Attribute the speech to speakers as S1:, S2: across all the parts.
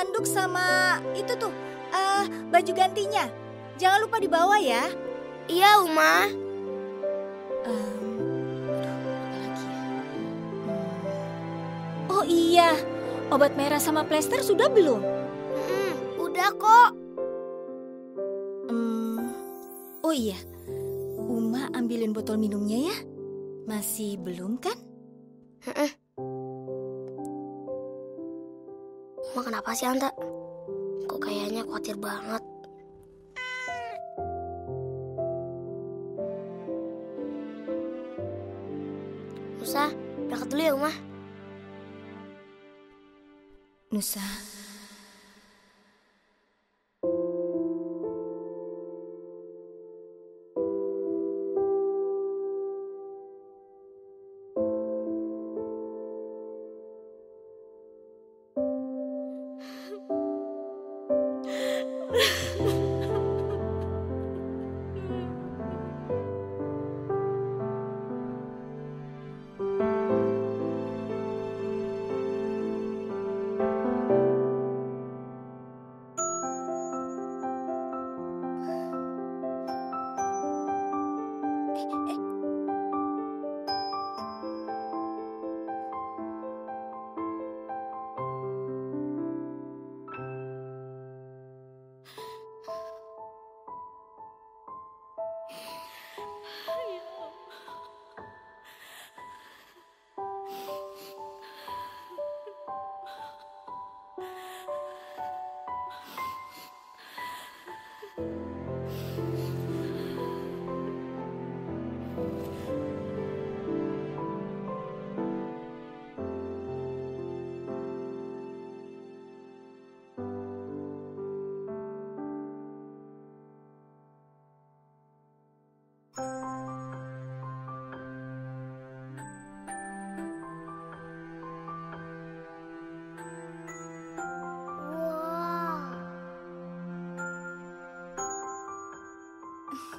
S1: handuk sama itu tuh, uh, baju gantinya. Jangan lupa dibawa ya.
S2: Iya, Uma.
S1: Um, ya? Hmm. Oh iya, obat merah sama plester sudah belum?
S2: Hmm, udah kok.
S1: Hmm, oh iya, Uma ambilin botol minumnya ya. Masih belum kan?
S2: Heeh. Uma kenapa sih Anta? Kok kayaknya khawatir banget. Nusa, berangkat dulu ya Uma.
S1: Nusa,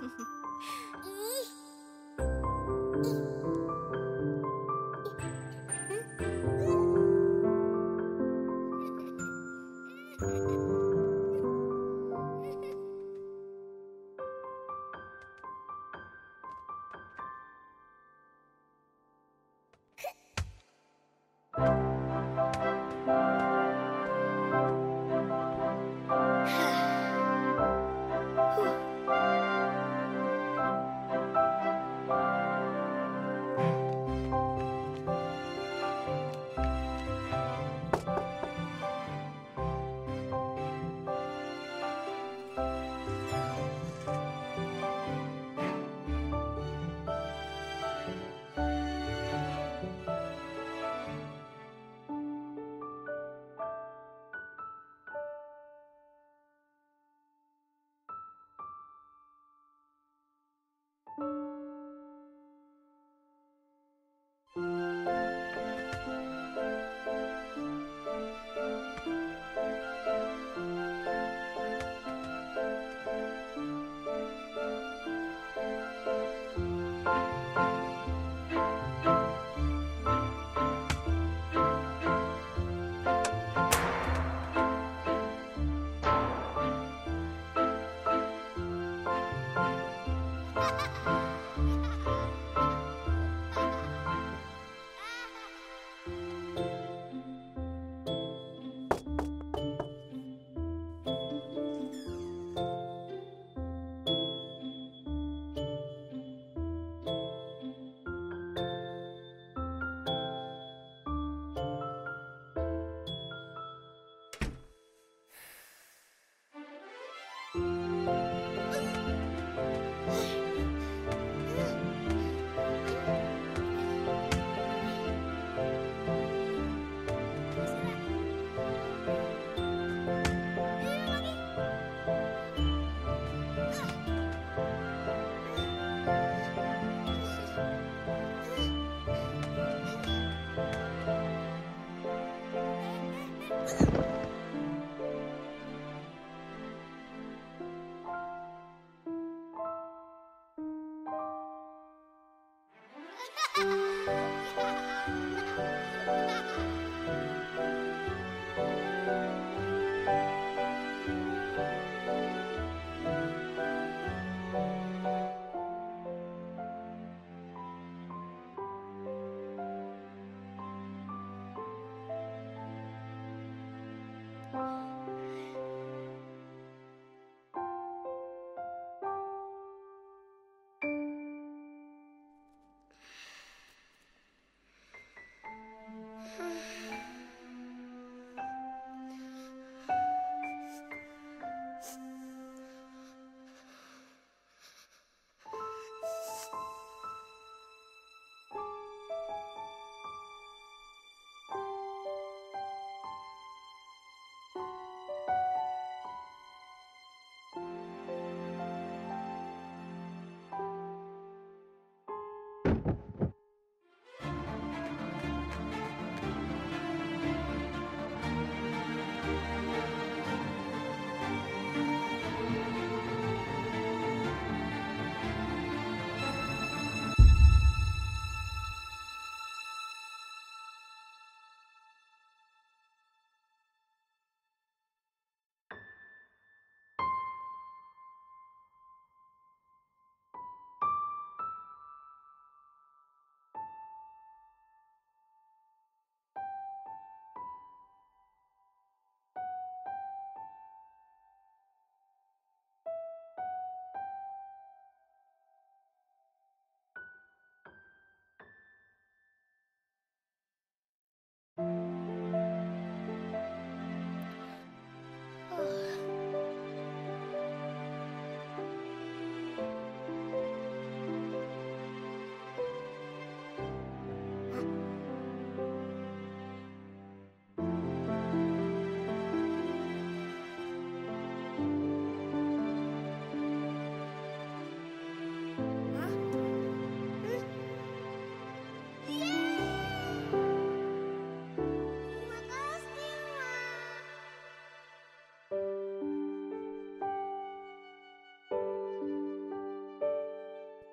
S1: you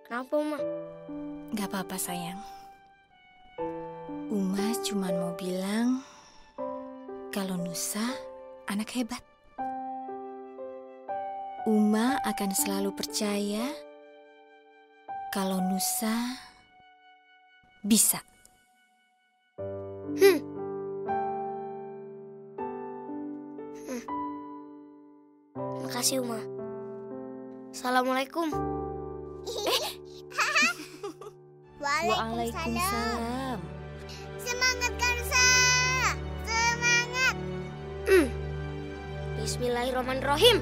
S3: Kenapa, Uma?
S1: Gak apa-apa sayang. Uma cuma mau bilang kalau Nusa anak hebat. Uma akan selalu percaya kalau Nusa bisa.
S3: Hmm. Hmm. Makasih, Uma. Assalamualaikum.
S1: Waalaikumsalam.
S3: Semangat Kansa. Semangat. Bismillahirrahmanirrahim.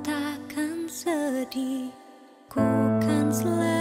S4: takkan sedih. Ku kan selalu